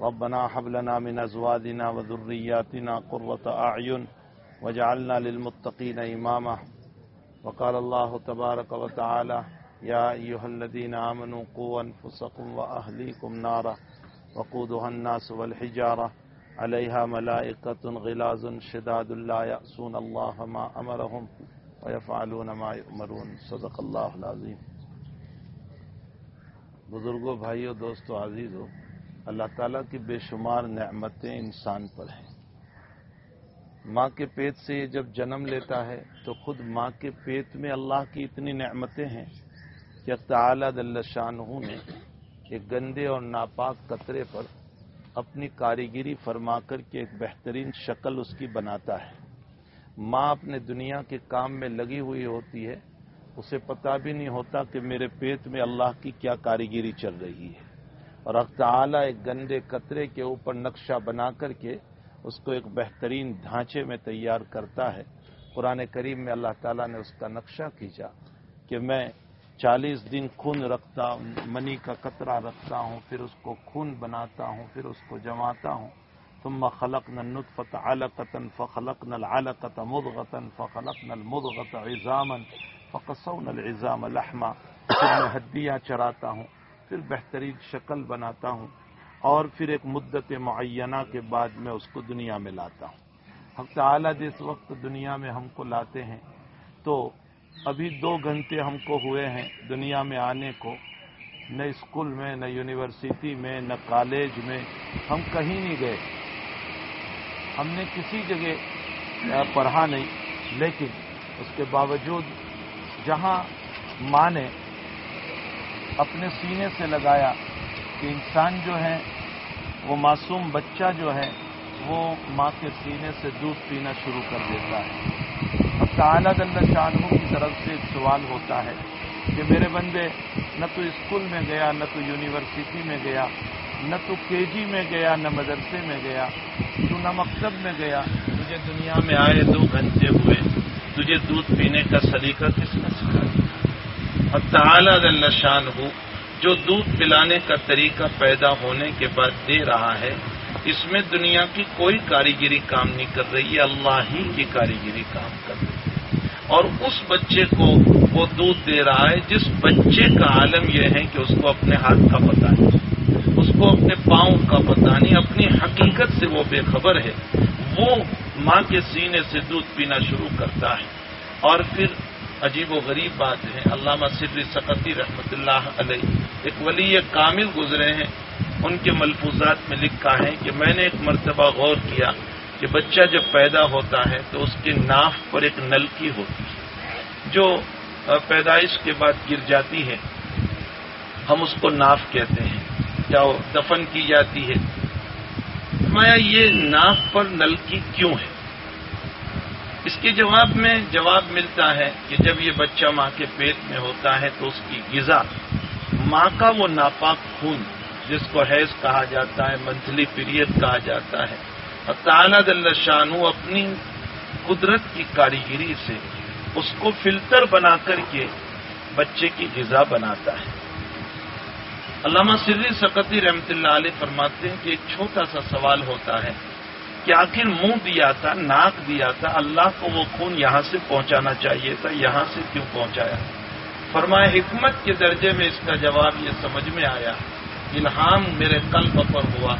ربنا هب لنا من أزواجنا وذرياتنا قرة أعين وجعلنا للمتقين إماما وقال الله تبارك وتعالى يا أيها الذين آمنوا قوا أنفسكم وأهليكم نارا وقودها الناس والحجارة. عليها ملائكة غلاظ شداد لا يأسون الله ما أمرهم ويفعلون ما يؤمرون. صدق الله العظيم. بزرگوں بھائیوں دوستو، عزیزو اللہ تعالیٰ کی بے شمار نعمتیں انسان پر ہیں۔ ماں کے پیٹ سے یہ جب جنم لیتا ہے تو خود ماں کے پیٹ میں اللہ کی اتنی نعمتیں ہیں کہ تعالی دل شاہ نے ایک گندے اور ناپاک قطرے پر اپنی کاریگری فرما کر کے ایک بہترین شکل اس کی بناتا ہے۔ ماں اپنے دنیا کے کام میں لگی ہوئی ہوتی ہے، اسے پتا بھی نہیں ہوتا کہ میرے پیٹ میں اللہ کی کیا کاریگری چل رہی ہے۔ اور تعالی ایک گندے قطرے کے اوپر نقشہ بنا کر کے اس کو ایک بہترین ڈھانچے میں تیار کرتا ہے۔ قرآن کریم میں اللہ تعالیٰ نے اس کا نقشہ کھینچا کہ میں چالیس دن خون رکھتا ہوں، منی کا قطرہ رکھتا ہوں، پھر اس کو خون بناتا ہوں، پھر اس کو جماتا ہوں۔ ثم خلق نل نطفت علقتن فخلق نل علقت مدغتن فخلق نل مدغت عزامن فقصون العزام لحما میں ہڈیاں چراتا ہوں۔ پھر بہترین شکل بناتا ہوں اور پھر ایک مدت معینہ کے بعد میں اس کو دنیا میں لاتا ہوں۔ حق تعالیٰ جس وقت دنیا میں ہم کو لاتے ہیں تو ابھی دو گھنٹے ہم کو ہوئے ہیں دنیا میں آنے کو۔ نہ اسکول میں، نہ یونیورسٹی میں، نہ کالج میں ہم کہیں نہیں گئے۔ ہم نے کسی جگہ پڑھا نہیں، لیکن اس کے باوجود جہاں ماں نے اپنے سینے سے لگایا کہ انسان جو ہے، وہ معصوم بچہ جو ہے، وہ ماں کے سینے سے دودھ پینا شروع کر دیتا ہے۔ اب تعالیٰ اللہ شاہوں کی طرف سے ایک سوال ہوتا ہے کہ میرے بندے، نہ تو اسکول میں گیا، نہ تو یونیورسٹی میں گیا، نہ تو کے جی میں گیا، نہ مدرسے میں گیا، تو نہ مکتب میں گیا۔ تجھے دنیا میں آئے دو گھنٹے ہوئے، تجھے دودھ پینے کا سلیقہ کس نے سکھایا اور تعالیٰ اللہ شان ہو جو دودھ پلانے کا طریقہ پیدا ہونے کے بعد دے رہا ہے، اس میں دنیا کی کوئی کاریگری کام نہیں کر رہی ہے اللہ ہی کی کاریگری کام کر رہی ہے۔ اور اس بچے کو وہ دودھ دے رہا ہے، جس بچے کا عالم یہ ہے کہ اس کو اپنے ہاتھ کا پتہ نہیں، اس کو اپنے پاؤں کا پتہ نہیں، اپنی حقیقت سے وہ بے خبر ہے۔ وہ ماں کے سینے سے دودھ پینا شروع کرتا ہے۔ اور پھر عجیب و غریب بات ہے۔ علامہ سری سقطی رحمت اللہ علیہ ایک ولی کامل گزرے ہیں۔ ان کے ملفوظات میں لکھا ہے کہ میں نے ایک مرتبہ غور کیا کہ بچہ جب پیدا ہوتا ہے تو اس کے ناف پر ایک نلکی ہوتی ہے، جو پیدائش کے بعد گر جاتی ہے۔ ہم اس کو ناف کہتے ہیں۔ یا دفن کی جاتی ہے؟ میں یہ ناف پر نلکی کیوں ہے؟ اس کے جواب میں جواب ملتا ہے کہ جب یہ بچہ ماں کے پیٹ میں ہوتا ہے تو اس کی غذا ماں کا وہ ناپاک خون جس کو حیض کہا جاتا ہے، منتھلی پیریڈ کہا جاتا ہے۔ اور تعالیٰ اللہ شانو اپنی قدرت کی کاریگری سے اس کو فلٹر بنا کر کے بچے کی غذا بناتا ہے۔ علامہ سری سقتی رحمت اللہ علیہ فرماتے ہیں کہ ایک چھوٹا سا سوال ہوتا ہے۔ کہ آخر منہ دیا تھا، ناک دیا تھا، اللہ کو وہ خون یہاں سے پہنچانا چاہیے تھا، یہاں سے کیوں پہنچایا؟ فرمایا، حکمت کے درجے میں اس کا جواب یہ سمجھ میں آیا، الہام میرے قلب پر ہوا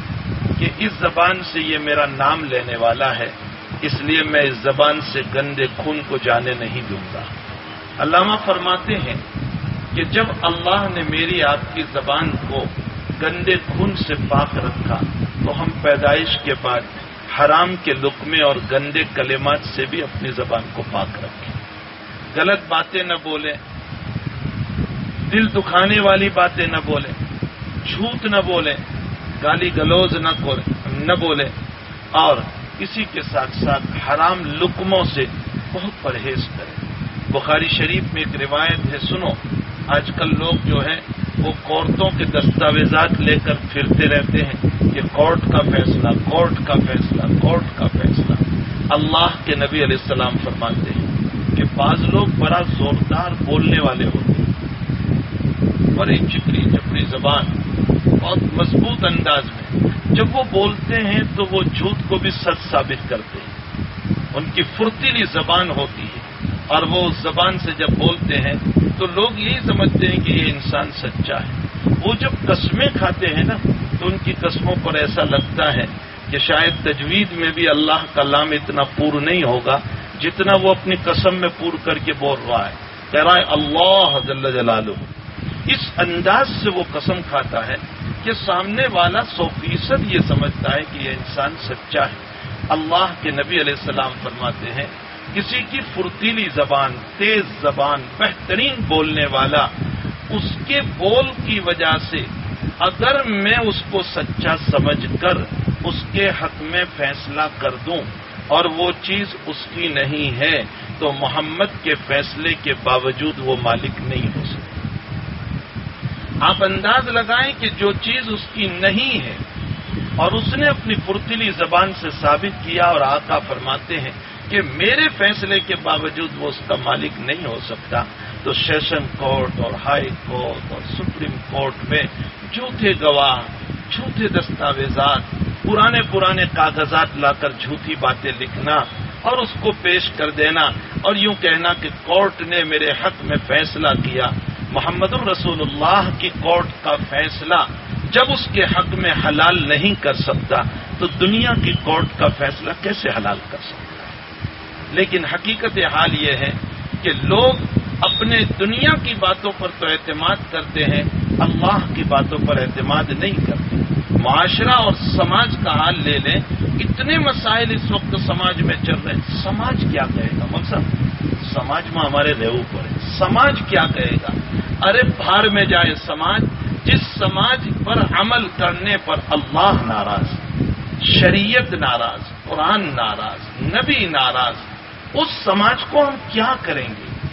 کہ اس زبان سے یہ میرا نام لینے والا ہے، اس لیے میں اس زبان سے گندے خون کو جانے نہیں دوں گا۔ علامہ فرماتے ہیں کہ جب اللہ نے میری آپ کی زبان کو گندے خون سے پاک رکھا، تو ہم پیدائش کے بعد حرام کے لقمے اور گندے کلمات سے بھی اپنی زبان کو پاک رکھیں۔ غلط باتیں نہ بولیں۔ دل دکھانے والی باتیں نہ بولیں۔ جھوٹ نہ بولیں۔ گالی گلوز نہ نہ بولیں۔ اور اسی کے ساتھ ساتھ حرام لکموں سے بہت پرہیز کریں۔ بخاری شریف میں ایک روایت ہے، سنو۔ آج کل لوگ جو ہے وہ کورٹوں کے دستاویزات لے کر پھرتے رہتے ہیں کہ کورٹ کا فیصلہ، کورٹ کا فیصلہ، کورٹ کا فیصلہ۔ اللہ کے نبی علیہ السلام فرماتے ہیں کہ بعض لوگ بڑا زوردار بولنے والے ہوتے ہیں۔ بڑی چکری چپڑی زبان، بہت مضبوط انداز میں۔ جب وہ بولتے ہیں تو وہ جھوٹ کو بھی سچ ثابت کرتے ہیں۔ ان کی فرتیلی زبان ہوتی ہے۔ اور وہ اس زبان سے جب بولتے ہیں تو لوگ یہی سمجھتے ہیں کہ یہ انسان سچا ہے۔ وہ جب قسمیں کھاتے ہیں نا، تو ان کی قسموں پر ایسا لگتا ہے کہ شاید تجوید میں بھی اللہ کا لام اتنا پور نہیں ہوگا جتنا وہ اپنی قسم میں پور کر کے بول رہا ہے۔ کہہ رہا ہے اللہ جل جلالہ۔ اس انداز سے وہ قسم کھاتا ہے کہ سامنے والا سو فیصد یہ سمجھتا ہے کہ یہ انسان سچا ہے۔ اللہ کے نبی علیہ السلام فرماتے ہیں کسی کی فرتیلی زبان، تیز زبان، بہترین بولنے والا، اس کے بول کی وجہ سے اگر میں اس کو سچا سمجھ کر اس کے حق میں فیصلہ کر دوں اور وہ چیز اس کی نہیں ہے، تو محمد کے فیصلے کے باوجود وہ مالک نہیں ہو سکتا۔ آپ انداز لگائیں کہ جو چیز اس کی نہیں ہے اور اس نے اپنی فرتیلی زبان سے ثابت کیا اور آقا فرماتے ہیں کہ میرے فیصلے کے باوجود وہ اس کا مالک نہیں ہو سکتا، تو سیشن کورٹ اور ہائی کورٹ اور سپریم کورٹ میں جھوٹے گواہ، جھوٹے دستاویزات، پرانے پرانے کاغذات لا کر جھوٹی باتیں لکھنا اور اس کو پیش کر دینا اور یوں کہنا کہ کورٹ نے میرے حق میں فیصلہ کیا۔ محمد الرسول اللہ کی کورٹ کا فیصلہ جب اس کے حق میں حلال نہیں کر سکتا، تو دنیا کی کورٹ کا فیصلہ کیسے حلال کر سکتا؟ لیکن حقیقت حال یہ ہے کہ لوگ اپنے دنیا کی باتوں پر تو اعتماد کرتے ہیں، اللہ کی باتوں پر اعتماد نہیں کرتے۔ معاشرہ اور سماج کا حال لے لیں، اتنے مسائل اس وقت سماج میں چل رہے ہیں۔ سماج کیا کہے گا؟ مقصد سماج میں ہمارے ریو پر ہے۔ سماج کیا کہے گا؟ ارے بھار میں جائے سماج، جس سماج پر عمل کرنے پر اللہ ناراض، شریعت ناراض، قرآن ناراض، نبی ناراض اس سماج کو ہم کیا کریں گے؟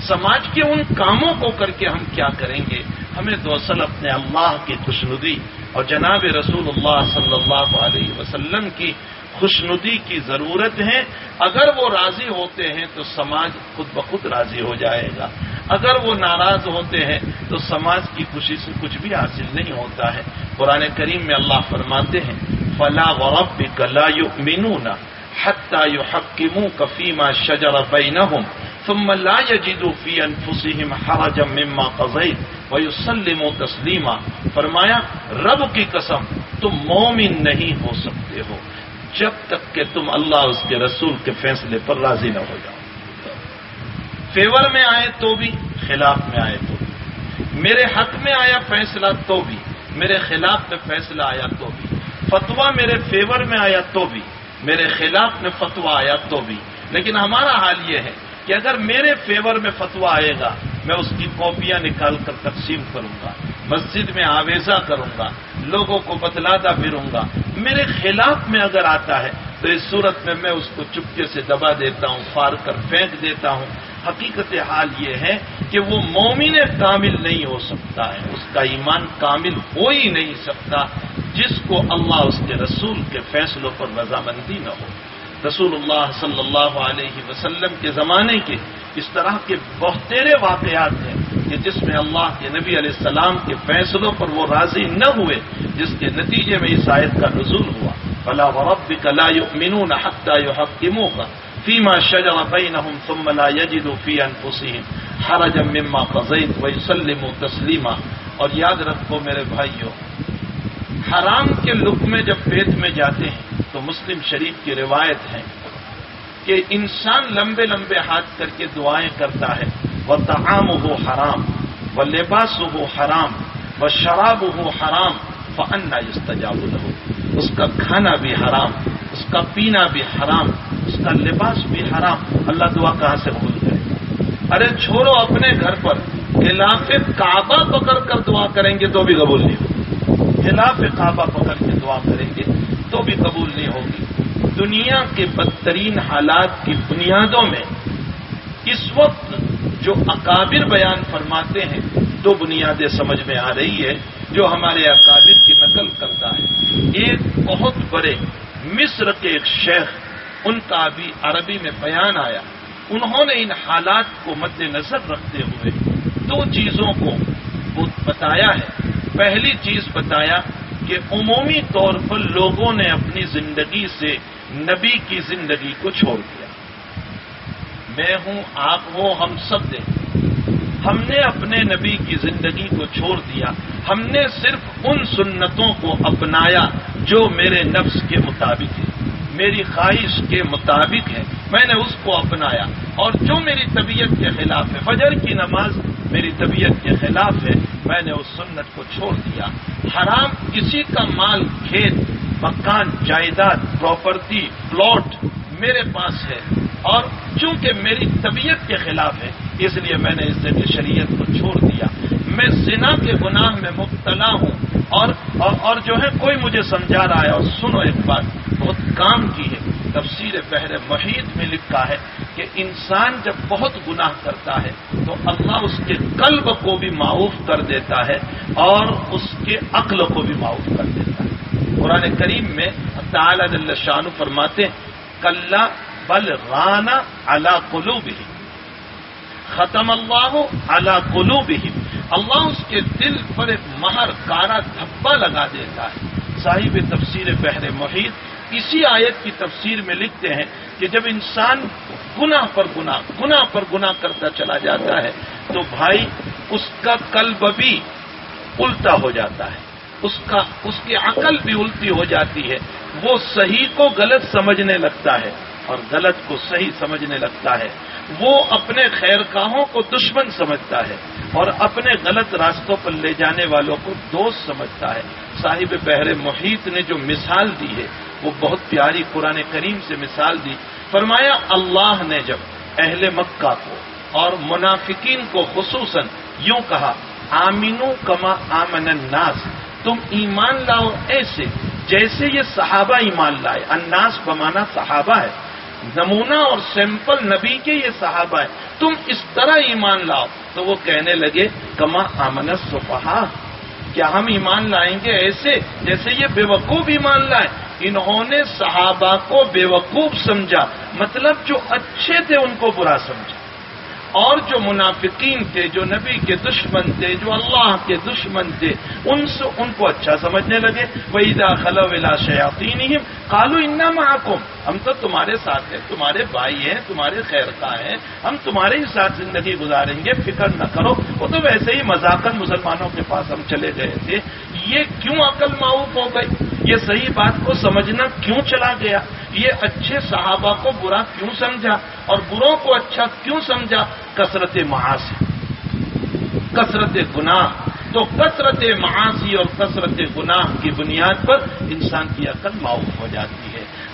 سماج کے ان کاموں کو کر کے ہم کیا کریں گے؟ ہمیں دوسل اپنے اللہ کی خوشنودی اور جناب رسول اللہ صلی اللہ علیہ وسلم کی خوشنودی کی ضرورت ہے۔ اگر وہ راضی ہوتے ہیں تو سماج خود بخود راضی ہو جائے گا۔ اگر وہ ناراض ہوتے ہیں تو سماج کی خوشی سے کچھ بھی حاصل نہیں ہوتا ہے۔ قرآن کریم میں اللہ فرماتے ہیں، فلا غرب کلا مینو نہ حتى يحكموك فيما شجر بينهم، ثم لا يجدوا في انفسهم حرجا مما قضيت، ويسلموا تسليما۔ فرمایا، رب کی قسم، تم مومن نہیں ہو سکتے ہو۔ جب تک کہ تم اللہ، اس کے رسول کے فیصلے پر راضی نہ ہو جاؤ۔ فیور میں آئے تو بھی، خلاف میں آئے تو بھی۔ میرے حق میں آیا فیصلہ تو بھی۔ میرے خلاف میں فیصلہ آیا تو بھی۔ فتوا میرے فیور میں آیا تو بھی۔ میرے خلاف میں فتوا آیا تو بھی۔ لیکن ہمارا حال یہ ہے کہ اگر میرے فیور میں فتوا آئے گا، میں اس کی کاپیاں نکال کر تقسیم کروں گا، مسجد میں آویزہ کروں گا، لوگوں کو بتلاتا پھروں گا۔ میرے خلاف میں اگر آتا ہے، تو اس صورت میں میں اس کو چپکے سے دبا دیتا ہوں فار کر پھینک دیتا ہوں۔ حقیقت حال یہ ہے کہ وہ مومن کامل نہیں ہو سکتا ہے، اس کا ایمان کامل ہو ہی نہیں سکتا، جس کو اللہ، اس کے رسول کے فیصلوں پر رضامندی نہ ہو۔ رسول اللہ صلی اللہ علیہ وسلم کے زمانے کے اس طرح کے بہترے واقعات ہیں کہ جس میں اللہ کے نبی علیہ السلام کے فیصلوں پر وہ راضی نہ ہوئے، جس کے نتیجے میں اس آیت کا نزول ہوا۔ فلا ورب کلا مینون حتہ یو کا فیما شجر بینہم ثم لا یجدوا فی انفسهم حرجا مما قضیت ویسلموا تسلیما۔ اور یاد رکھو میرے بھائیوں حرام کے لک میں جب پیٹ میں جاتے ہیں تو مسلم شریف کی روایت ہے کہ انسان لمبے لمبے ہاتھ کر کے دعائیں کرتا ہے وہ تعام ہو حرام وہ لباس ہو حرام وہ شراب ہو حرام وہ انا استجاب ہو اس کا کھانا بھی حرام، اس کا پینا بھی حرام، اس کا لباس بھی حرام۔ اللہ دعا کہاں سے بھول گئے؟ ارے چھوڑو اپنے گھر پر۔ علاقے کعبہ پکڑ کر دعا کریں گے تو بھی قبول نہیں ہوگی۔ خلاف کعبہ پکڑ کے دعا کریں گے تو بھی قبول نہیں ہوگی۔ دنیا کے بدترین حالات کی بنیادوں میں اس وقت جو اکابر بیان فرماتے ہیں دو بنیادیں سمجھ میں آ رہی ہے جو ہمارے اکابر کی نقل کرتا ہے ایک بہت بڑے مصر کے ایک شیخ، ان کا بھی عربی میں بیان آیا۔ انہوں نے ان حالات کو مد نظر رکھتے ہوئے دو چیزوں کو بتایا ہے۔ پہلی چیز بتایا کہ عمومی طور پر لوگوں نے اپنی زندگی سے نبی کی زندگی کو چھوڑ دیا۔ میں ہوں، آپ ہو ہم سب دیں ہم نے اپنے نبی کی زندگی کو چھوڑ دیا۔ ہم نے صرف ان سنتوں کو اپنایا جو میرے نفس کے مطابق ہے میری خواہش کے مطابق ہے۔ میں نے اس کو اپنایا۔ اور جو میری طبیعت کے خلاف ہے، فجر کی نماز میری طبیعت کے خلاف ہے، میں نے اس سنت کو چھوڑ دیا۔ حرام کسی کا مال، کھیت، مکان، جائیداد، پراپرٹی، پلاٹ میرے پاس ہے۔ اور چونکہ میری طبیعت کے خلاف ہے، اس لیے میں نے اس سے شریعت کو چھوڑ دیا۔ میں زنا کے گناہ میں مبتلا ہوں۔ اور اور جو ہے، کوئی مجھے سمجھا رہا ہے، اور سنو ایک بات، بہت کام کی ہے، تفسیر بحر محیط میں لکھا ہے کہ انسان جب بہت گناہ کرتا ہے تو اللہ اس کے قلب کو بھی معاف کر دیتا ہے اور اس کے عقل کو بھی معاف کر دیتا ہے۔ قرآن کریم میں تعالی شان فرماتے کل بل رانا اللہ کلو بھی ختم اللہ اللہ کلو بھی اللہ اس کے دل پر ایک مہر کارا دھبا لگا دیتا ہے۔ صاحب تفسیر بحر محیط اسی آیت کی تفسیر میں لکھتے ہیں کہ جب انسان گناہ پر گناہ گناہ پر گناہ کرتا چلا جاتا ہے، تو بھائی اس کا قلب بھی الٹا ہو جاتا ہے۔ اس کا، اس کی عقل بھی الٹی ہو جاتی ہے۔ وہ صحیح کو غلط سمجھنے لگتا ہے اور غلط کو صحیح سمجھنے لگتا ہے۔ وہ اپنے خیر کاہوں کو دشمن سمجھتا ہے اور اپنے غلط راستوں پر لے جانے والوں کو دوست سمجھتا ہے۔ صاحب بحر محیط نے جو مثال دی ہے وہ بہت پیاری قرآن کریم سے مثال دی۔ فرمایا، اللہ نے جب اہل مکہ کو اور منافقین کو خصوصاً یوں کہا، آمینو کما آمن الناس، تم ایمان لاؤ ایسے جیسے یہ صحابہ ایمان لائے۔ اناس بمانا صحابہ ہے۔ نمونہ اور سیمپل نبی کے یہ صحابہ ہے۔ تم اس طرح ایمان لاؤ۔ تو وہ کہنے لگے، کما آمن صفحا کیا ہم ایمان لائیں گے ایسے جیسے یہ بے وقوف ایمان لائے؟ انہوں نے صحابہ کو بے وقوف سمجھا مطلب جو اچھے تھے ان کو برا سمجھا۔ اور جو منافقین تھے، جو نبی کے دشمن تھے، جو اللہ کے دشمن تھے، ان سے ان کو اچھا سمجھنے لگے۔ وہی داخل ولا شیاتی کالو انا محکم ہم تو تمہارے ساتھ ہیں، تمہارے بھائی ہیں، تمہارے خیر کا ہیں۔ ہم تمہارے ہی ساتھ زندگی گزاریں گے، فکر نہ کرو۔ وہ تو ویسے ہی مذاکر مسلمانوں کے پاس ہم چلے گئے تھے۔ یہ کیوں عقل معاوف ہو گئی؟ یہ صحیح بات کو سمجھنا کیوں چلا گیا؟ یہ اچھے صحابہ کو برا کیوں سمجھا؟ اور بروں کو اچھا کیوں سمجھا؟ کثرت معاشی کثرت گناہ۔ تو کثرت معاشی اور کثرت گناہ کی بنیاد پر انسان کی عقل معاف ہو جاتی۔ ہے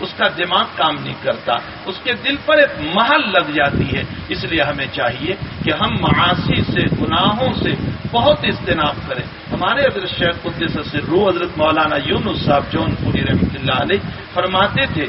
اس کا دماغ کام نہیں کرتا، اس کے دل پر ایک محل لگ جاتی ہے۔ اس لیے ہمیں چاہیے کہ ہم معاشی سے، گناہوں سے بہت اجتناب کریں۔ ہمارے حضرت شیخ قدس سے رو حضرت مولانا یون صاحب جون پوری رحمۃ اللہ علیہ فرماتے تھے،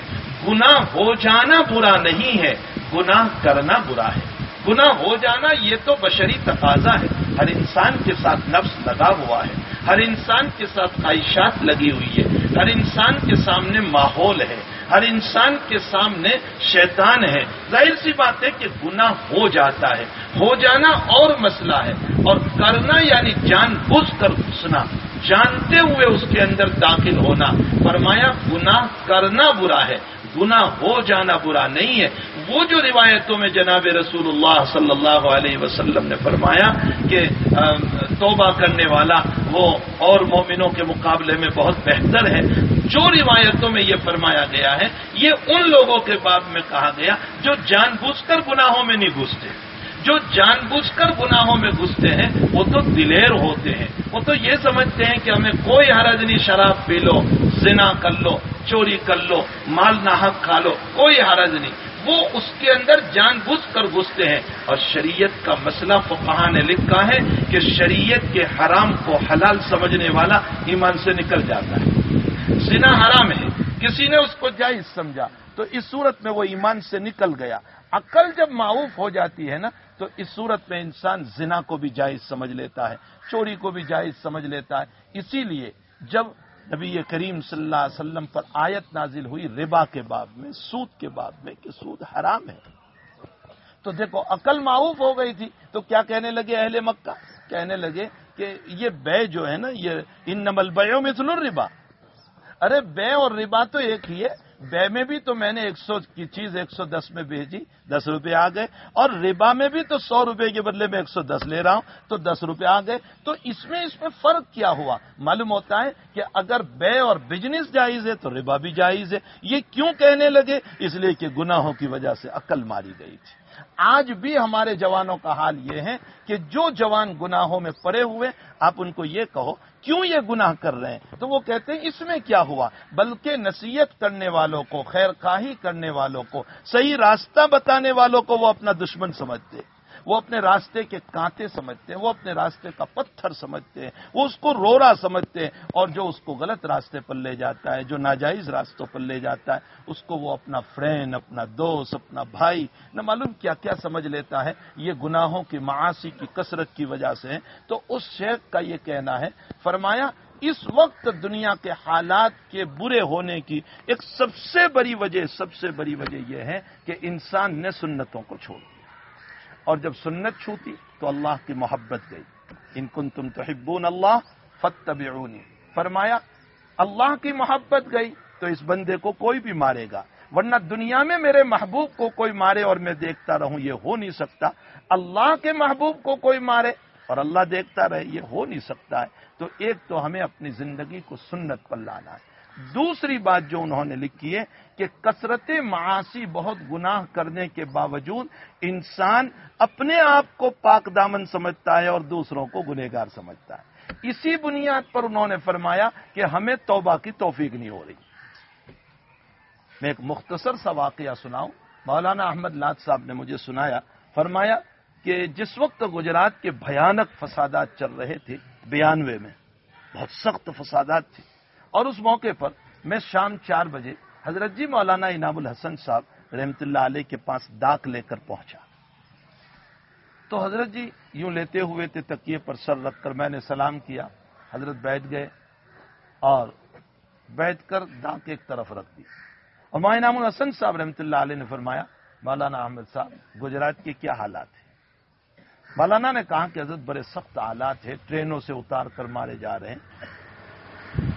گناہ ہو جانا برا نہیں ہے، گناہ کرنا برا ہے۔ گناہ ہو جانا یہ تو بشری تقاضا ہے۔ ہر انسان کے ساتھ نفس لگا ہوا ہے۔ ہر انسان کے ساتھ خواہشات لگی ہوئی ہے۔ ہر انسان کے سامنے ماحول ہے۔ ہر انسان کے سامنے شیطان ہے۔ ظاہر سی بات ہے کہ گناہ ہو جاتا ہے، ہو جانا اور مسئلہ ہے۔ اور کرنا یعنی جان بوجھ کر گھسنا جانتے ہوئے اس کے اندر داخل ہونا۔ فرمایا، گناہ کرنا برا ہے۔ گناہ ہو جانا برا نہیں ہے۔ وہ جو روایتوں میں جناب رسول اللہ صلی اللہ علیہ وسلم نے فرمایا کہ توبہ کرنے والا وہ اور مومنوں کے مقابلے میں بہت بہتر ہے۔ جو روایتوں میں یہ فرمایا گیا ہے، یہ ان لوگوں کے بعد میں کہا گیا جو جان بوجھ کر گناہوں میں نہیں گھستے۔ جو جان بوجھ کر گناہوں میں گھستے ہیں، وہ تو دلیر ہوتے ہیں۔ وہ تو یہ سمجھتے ہیں کہ ہمیں کوئی حرج نہیں، شراب پی لو۔ زنا کر لو، چوری کر لو، مال ناحق کھا لو، کوئی حرج نہیں۔ وہ اس کے اندر جان بوجھ کر گھستے ہیں۔ اور شریعت کا مسئلہ فقہ نے لکھا ہے کہ شریعت کے حرام کو حلال سمجھنے والا ایمان سے نکل جاتا ہے۔ زنا حرام ہے، کسی نے اس کو جائز سمجھا، تو اس صورت میں وہ ایمان سے نکل گیا۔ عقل جب معروف ہو جاتی ہے نا، تو اس صورت میں انسان زنا کو بھی جائز سمجھ لیتا ہے، چوری کو بھی جائز سمجھ لیتا ہے۔ اسی لیے جب نبی کریم صلی اللہ علیہ وسلم پر آیت نازل ہوئی ربا کے باب میں، سود کے باب میں کہ سود حرام ہے۔ تو دیکھو، عقل معروف ہو گئی تھی، تو کیا کہنے لگے اہل مکہ؟ کہنے لگے کہ یہ بے جو ہے نا، یہ ان نمل بیوں میں سنو ربا ارے بے اور ربا تو ایک ہی ہے بے میں بھی تو میں نے ایک سو کی چیز ایک سو دس میں بھیجی، دس روپے آ گئے، اور ربا میں بھی تو سو روپے کے بدلے میں ایک سو دس لے رہا ہوں، تو دس روپے آ گئے۔ تو اس میں اس میں فرق کیا ہوا؟ معلوم ہوتا ہے کہ اگر بے اور بزنس جائز ہے تو ربا بھی جائز ہے۔ یہ کیوں کہنے لگے؟ اس لیے کہ گناہوں کی وجہ سے عقل ماری گئی تھی۔ آج بھی ہمارے جوانوں کا حال یہ ہے کہ جو جوان گناہوں میں پڑے ہوئے، آپ ان کو یہ کہو کیوں یہ گناہ کر رہے ہیں؟ تو وہ کہتے ہیں، اس میں کیا ہوا؟ بلکہ نصیحت کرنے والوں کو خیر خواہی کرنے والوں کو، صحیح راستہ بتانے والوں کو وہ اپنا دشمن سمجھتے۔ وہ اپنے راستے کے کانتے سمجھتے ہیں، وہ اپنے راستے کا پتھر سمجھتے ہیں، وہ اس کو رورا سمجھتے ہیں اور جو اس کو غلط راستے پر لے جاتا ہے، جو ناجائز راستوں پر لے جاتا ہے، اس کو وہ اپنا فرینڈ اپنا دوست، اپنا بھائی، نہ معلوم کیا کیا سمجھ لیتا ہے، یہ گناہوں کی معاشی کی کثرت کی وجہ سے تو اس شیخ کا یہ کہنا ہے، فرمایا، اس وقت دنیا کے حالات کے برے ہونے کی ایک سب سے بڑی وجہ، سب سے بڑی وجہ یہ ہے کہ انسان نے سنتوں کو چھوڑ دیا۔ اور جب سنت چھوتی تو اللہ کی محبت گئی۔ ان کن تم تو ہبون اللہ فتب فرمایا، اللہ کی محبت گئی تو اس بندے کو کوئی بھی مارے گا، ورنہ دنیا میں میرے محبوب کو کوئی مارے اور میں دیکھتا رہوں، یہ ہو نہیں سکتا۔ اللہ کے محبوب کو کوئی مارے اور اللہ دیکھتا رہے، یہ ہو نہیں سکتا ہے۔ تو ایک تو ہمیں اپنی زندگی کو سنت پر لانا ہے۔ دوسری بات جو انہوں نے لکھی ہے کہ کثرت معاشی بہت گناہ کرنے کے باوجود انسان اپنے آپ کو پاک دامن سمجھتا ہے اور دوسروں کو گنہگار سمجھتا ہے۔ اسی بنیاد پر انہوں نے فرمایا کہ ہمیں توبہ کی توفیق نہیں ہو رہی۔ میں ایک مختصر سا واقعہ سناؤں۔ مولانا احمد لاد صاحب نے مجھے سنایا، فرمایا کہ جس وقت گجرات کے بھیانک فسادات چل رہے تھے، بیانوے میں بہت سخت فسادات تھے اور اس موقع پر میں شام چار بجے حضرت جی مولانا انعام الحسن صاحب رحمت اللہ علیہ کے پاس ڈاک لے کر پہنچا۔ تو حضرت جی یوں لیتے ہوئے تھے تکیے پر سر رکھ کر میں نے سلام کیا، حضرت بیٹھ گئے اور بیٹھ کر ڈاک ایک طرف رکھ دی۔ اور ماں انعام الحسن صاحب رحمت اللہ علیہ نے فرمایا، مولانا احمد صاحب، گجرات کے کیا حالات ہیں؟ مولانا نے کہا کہ حضرت بڑے سخت حالات ہیں، ٹرینوں سے اتار کر مارے جا رہے ہیں۔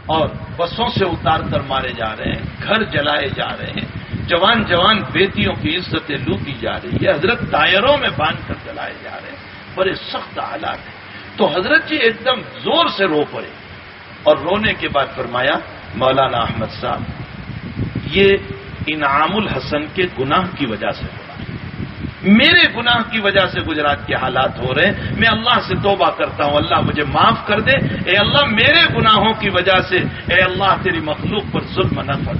اور بسوں سے اتار کر مارے جا رہے ہیں، گھر جلائے جا رہے ہیں۔ جوان جوان بیٹیوں کی عزتیں لوٹی جا رہی ہے حضرت ٹائروں میں باندھ کر جلائے جا رہے ہیں۔ بڑے سخت حالات ہیں۔ تو حضرت جی ایک دم زور سے رو پڑے۔ اور رونے کے بعد فرمایا، مولانا احمد صاحب، یہ انعام الحسن کے گناہ کی وجہ سے ہو۔ میرے گناہ کی وجہ سے گجرات کے حالات ہو رہے ہیں۔ میں اللہ سے توبہ کرتا ہوں۔ اللہ مجھے معاف کر دے۔ اے اللہ، میرے گناہوں کی وجہ سے، اے اللہ، تیری مخلوق پر ظلم نہ کر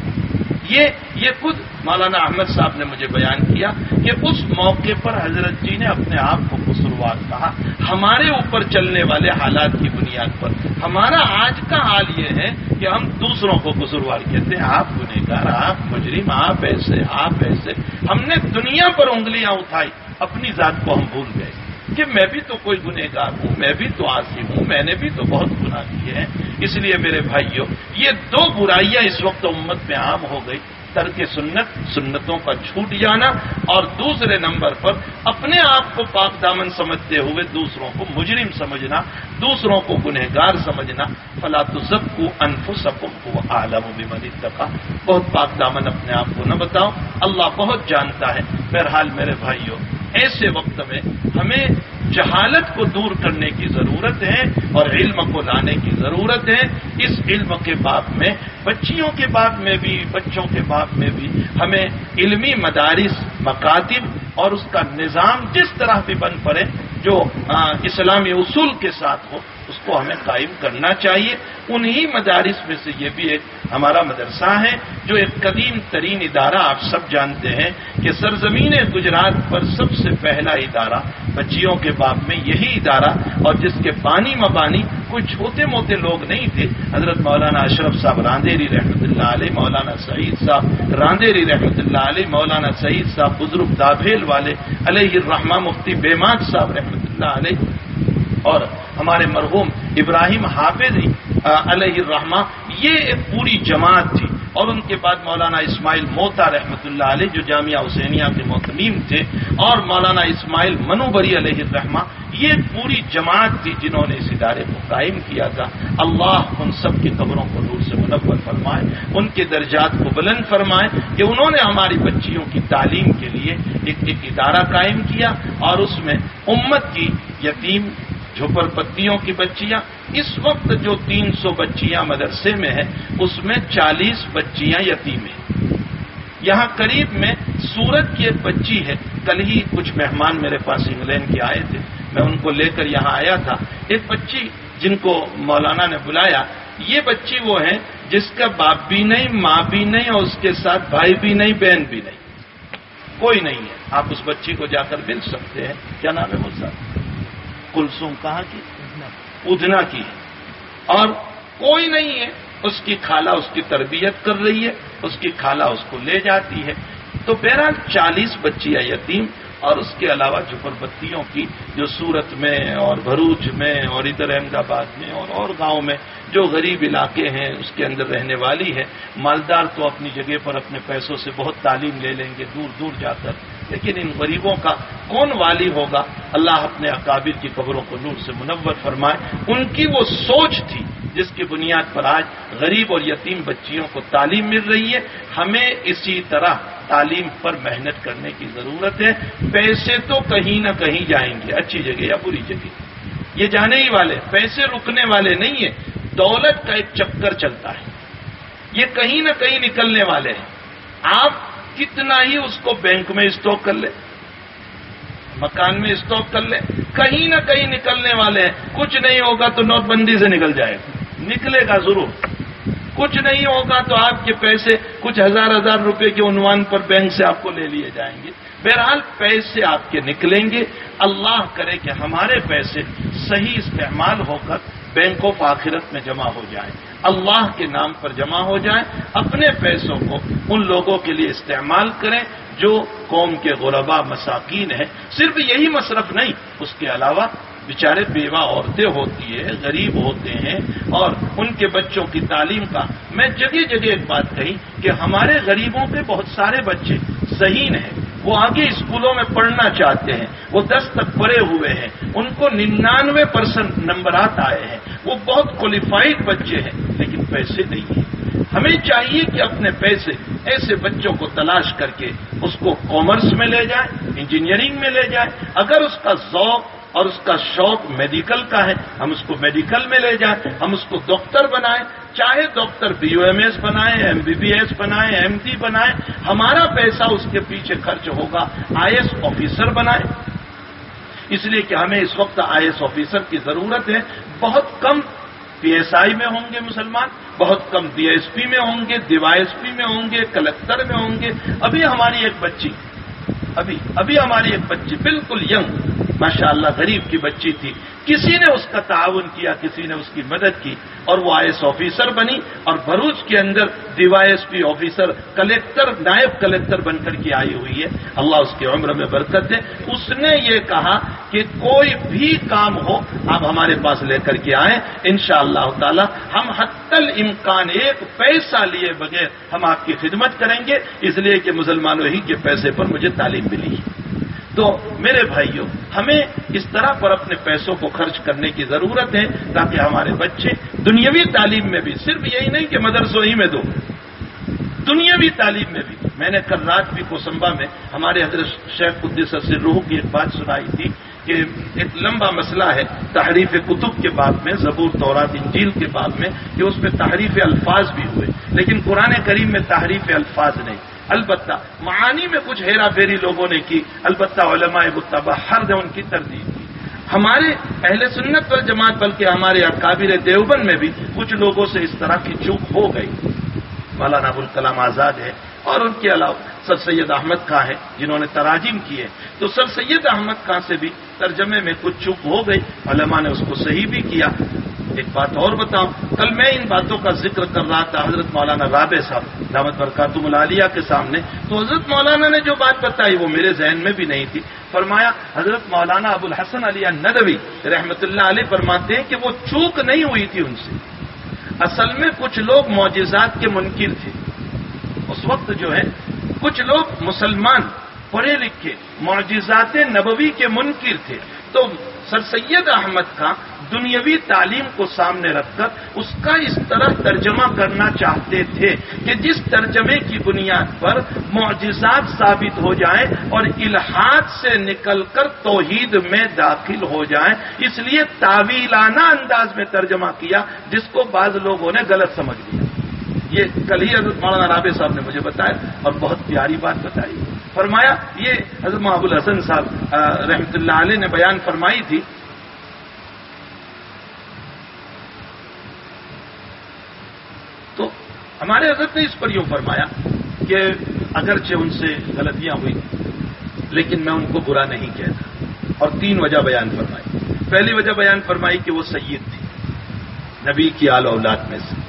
یہ یہ خود مولانا احمد صاحب نے مجھے بیان کیا کہ اس موقع پر حضرت جی نے اپنے آپ کو قصوروار کہا۔ ہمارے اوپر چلنے والے حالات کی بنیاد پر۔ ہمارا آج کا حال یہ ہے کہ ہم دوسروں کو قصوروار کہتے ہیں۔ آپ گنہگار، آپ مجرم، آپ ایسے آپ ایسے۔ ہم نے دنیا پر انگلیاں اٹھائی، اپنی ذات کو ہم بھول گئے کہ میں بھی تو کوئی گنہگار ہوں، میں بھی تو آسی ہوں، میں نے بھی تو بہت گناہ کیے ہیں۔ اس لیے میرے بھائیوں، یہ دو برائیاں اس وقت امت میں عام ہو گئی۔ ترک سنت، سنتوں کا چھوٹ جانا اور دوسرے نمبر پر اپنے آپ کو پاک دامن سمجھتے ہوئے دوسروں کو مجرم سمجھنا، دوسروں کو گنہگار سمجھنا۔ فلا تو سب کو انف کو عالم بھی تکا بہت پاک دامن اپنے آپ کو نہ بتاؤ۔ اللہ بہت جانتا ہے۔ بہرحال میرے بھائیوں ایسے وقت میں ہمیں جہالت کو دور کرنے کی ضرورت ہے اور علم کو لانے کی ضرورت ہے۔ اس علم کے باب میں، بچیوں کے باب میں بھی، بچوں کے باب میں بھی ہمیں علمی مدارس، مکاتب اور اس کا نظام جس طرح بھی بن پڑے، جو اسلامی اصول کے ساتھ ہو اس کو ہمیں قائم کرنا چاہیے۔ انہی مدارس میں سے یہ بھی ایک ہمارا مدرسہ ہے، جو ایک قدیم ترین ادارہ آپ سب جانتے ہیں کہ سرزمین گجرات پر سب سے پہلا ادارہ، بچیوں کے باپ میں یہی ادارہ، اور جس کے بانی مبانی کوئی چھوٹے موٹے لوگ نہیں تھے۔ حضرت مولانا اشرف صاحب راندیری رحمۃ اللہ علیہ، مولانا سعید صاحب راندیری رحمۃ اللہ علیہ، مولانا سعید صاحب بزرگ دابھیل والے، علیہ الرحمہ مفتی بیماد صاحب رحمۃ اللہ علیہ اور ہمارے مرحوم ابراہیم حافظ علیہ الرحمہ یہ ایک پوری جماعت تھی۔ اور ان کے بعد مولانا اسماعیل موتا رحمۃ اللہ علیہ، جو جامعہ حسینیہ کے محتمیم تھے، اور مولانا اسماعیل منوبری علیہ الرحمہ یہ پوری جماعت تھی جنہوں نے اس ادارے کو قائم کیا تھا۔ اللہ ان سب کی قبروں کو دور سے منور فرمائے، ان کے درجات کو بلند فرمائے کہ انہوں نے ہماری بچیوں کی تعلیم کے لیے ایک ایک ادارہ قائم کیا اور اس میں امت کی یتیم جھوپڑ پتیوں کی بچیاں، اس وقت جو تین سو بچیاں مدرسے میں ہیں، اس میں چالیس بچیاں یتیم ہیں۔ یہاں قریب میں سورت کی ایک بچی ہے، کل ہی کچھ مہمان میرے پاس انگلینڈ کے آئے تھے۔ میں ان کو لے کر یہاں آیا تھا۔ ایک بچی جن کو مولانا نے بلایا، یہ بچی وہ ہے جس کا باپ بھی نہیں، ماں بھی نہیں اور اس کے ساتھ بھائی بھی نہیں، بہن بھی نہیں۔ کوئی نہیں ہے۔ آپ اس بچی کو جا کر مل سکتے ہیں۔ کیا نام ہے وہ صاحب کلسوم کہاں کی؟ ادنا کی ہے۔ اور کوئی نہیں ہے، اس کی خالہ اس کی تربیت کر رہی ہے، اس کی خالہ اس کو لے جاتی ہے۔ تو بہرحال چالیس بچیاں یتیم، اور اس کے علاوہ جھپر بتیوں کی، جو سورت میں اور بھروچ میں اور ادھر احمد آباد میں اور اور گاؤں میں، جو غریب علاقے ہیں، اس کے اندر رہنے والی ہے۔ مالدار تو اپنی جگہ پر اپنے پیسوں سے بہت تعلیم لے لیں گے، دور دور جا کر۔ لیکن ان غریبوں کا کون والی ہوگا؟ اللہ اپنے اکابر کی قبروں کو نور سے منور فرمائے۔ ان کی وہ سوچ تھی جس کی بنیاد پر آج غریب اور یتیم بچیوں کو تعلیم مل رہی ہے۔ ہمیں اسی طرح تعلیم پر محنت کرنے کی ضرورت ہے۔ پیسے تو کہیں نہ کہیں جائیں گے۔ اچھی جگہ یا بری جگہ۔ یہ جانے ہی والے، پیسے رکنے والے نہیں ہیں۔ دولت کا ایک چکر چلتا ہے۔ یہ کہیں نہ کہیں نکلنے والے ہیں۔ آپ کتنا ہی اس کو بینک میں اسٹاک کر لیں مکان میں اسٹاک کر لیں کہیں نہ کہیں نکلنے والے ہیں۔ کچھ نہیں ہوگا تو نوٹ بندی سے نکل جائے گا۔ نکلے گا ضرور۔ کچھ نہیں ہوگا تو آپ کے پیسے کچھ ہزار ہزار روپے کے عنوان پر بینک سے آپ کو لے لیے جائیں گے۔ بہرحال پیسے آپ کے نکلیں گے۔ اللہ کرے کہ ہمارے پیسے صحیح استعمال ہو کر بینک آف آخرت میں جمع ہو جائیں۔ اللہ کے نام پر جمع ہو جائیں، اپنے پیسوں کو ان لوگوں کے لیے استعمال کریں جو قوم کے غربا مساکین ہیں۔ صرف یہی مصرف نہیں، اس کے علاوہ بیچارے بیوہ عورتیں ہوتی ہیں، غریب ہوتے ہیں اور ان کے بچوں کی تعلیم کا میں جگہ جگہ ایک بات کہی کہ ہمارے غریبوں کے بہت سارے بچے ذہین ہیں۔ وہ آگے اسکولوں میں پڑھنا چاہتے ہیں، وہ دس تک پڑے ہوئے ہیں۔ ان کو ننانوے پرسنٹ نمبرات آئے ہیں۔ وہ بہت کوالیفائڈ بچے ہیں، لیکن پیسے نہیں ہیں۔ ہمیں چاہیے کہ اپنے پیسے ایسے بچوں کو تلاش کر کے اس کو کامرس میں لے جائیں انجینئرنگ میں لے جائیں۔ اگر اس کا ذوق اور اس کا شوق میڈیکل کا ہے۔ ہم اس کو میڈیکل میں لے جائیں ہم اس کو ڈاکٹر بنائیں چاہے doctor B O M S بنائیں ایم بی بی ایس بنائیں ایم ڈی بنائیں ہمارا پیسہ اس کے پیچھے خرچ ہوگا۔ آئی ایس آفیسر بنائیں اس لیے کہ ہمیں اس وقت آئی ایس آفیسر کی ضرورت ہے۔ بہت کم پی ایس آئی میں ہوں گے مسلمان۔ بہت کم ڈی ایس پی میں ہوں گے ڈی وائی ایس پی میں ہوں گے کلکٹر میں ہوں گے۔ ابھی ہماری ایک بچی ابھی ابھی ہماری ایک بچی بالکل ینگ ماشاء اللہ غریب کی بچی تھی۔ کسی نے اس کا تعاون کیا، کسی نے اس کی مدد کی اور وہ آئی ایس آفیسر بنی اور بروچ کے اندر D Y S P officer collector نائب کلیکٹر بن کر کے آئی ہوئی ہے۔ اللہ اس کی عمر میں برکت ہے اس نے یہ کہا کہ کوئی بھی کام ہو، آپ ہمارے پاس لے کر کے آئیں۔ ان شاء اللہ تعالی ہم حتل امکان ایک پیسہ لیے بغیر ہم آپ کی خدمت کریں گے۔ اس لیے کہ مسلمانوں ہی کے پیسے پر مجھے تعلیم ملی۔ تو میرے بھائیوں، ہمیں اس طرح پر اپنے پیسوں کو خرچ کرنے کی ضرورت ہے تاکہ ہمارے بچے دنیاوی تعلیم میں بھی، صرف یہی نہیں کہ مدرسوں ہی میں دو، دنیاوی تعلیم میں بھی۔ میں نے کل رات بھی کوسمبا میں ہمارے حضرت شیخ قدس سے روح کی ایک بات سنائی تھی کہ ایک لمبا مسئلہ ہے تحریف کتب کے بعد میں، زبور تورات انجیل کے بعد میں، کہ اس میں تحریف الفاظ بھی ہوئے۔ لیکن قرآن کریم میں تحریف الفاظ نہیں۔ البتہ معانی میں کچھ ہیرا پھیری لوگوں نے کی، البتہ علماء متبہ ہر نے ان کی تردید کی۔ ہمارے اہل سنت پر جماعت بلکہ ہمارے اکابر دیوبند میں بھی کچھ لوگوں سے اس طرح کی چوک ہو گئی۔ مولانا ابوالکلام آزاد ہے اور ان کے علاوہ سر سید احمد خاں ہے، جنہوں نے تراجم کیے تو سر سید احمد خاں سے بھی ترجمے میں کچھ چپ ہو گئی۔ علماء نے اس کو صحیح بھی کیا۔ ایک بات اور بتاؤں، کل میں ان باتوں کا ذکر کر رہا تھا حضرت مولانا رابع صاحب، دعوت برکاتم العالیہ کے سامنے۔ تو حضرت مولانا نے جو بات بتائی وہ میرے ذہن میں بھی نہیں تھی۔ فرمایا، حضرت مولانا ابو الحسن علی ندوی رحمت اللہ علیہ فرماتے ہیں کہ وہ چوک نہیں ہوئی تھی ان سے۔ اصل میں کچھ لوگ معجزات کے منکر تھے۔ اس وقت جو ہے، کچھ لوگ مسلمان، پڑھے لکھے، معجزات نبوی کے منکر تھے۔ تو سر سید احمد خان دنیاوی تعلیم کو سامنے رکھ کر اس کا اس طرح ترجمہ کرنا چاہتے تھے کہ جس ترجمے کی بنیاد پر معجزات ثابت ہو جائیں اور الحاظ سے نکل کر توحید میں داخل ہو جائیں۔ اس لیے تعویلانہ انداز میں ترجمہ کیا، جس کو بعض لوگوں نے غلط سمجھ لیا۔ یہ کل ہی حضرت مولانا رابع صاحب نے مجھے بتایا اور بہت پیاری بات بتائی۔ فرمایا، یہ حضرت محبول الحسن صاحب رحمت اللہ علیہ نے بیان فرمائی تھی۔ تو ہمارے حضرت نے اس پر یوں فرمایا کہ اگرچہ ان سے غلطیاں ہوئی، لیکن میں ان کو برا نہیں کہتا۔ اور تین وجہ بیان فرمائی۔ پہلی وجہ بیان فرمائی کہ وہ سید تھی، نبی کی آل اولاد میں سے۔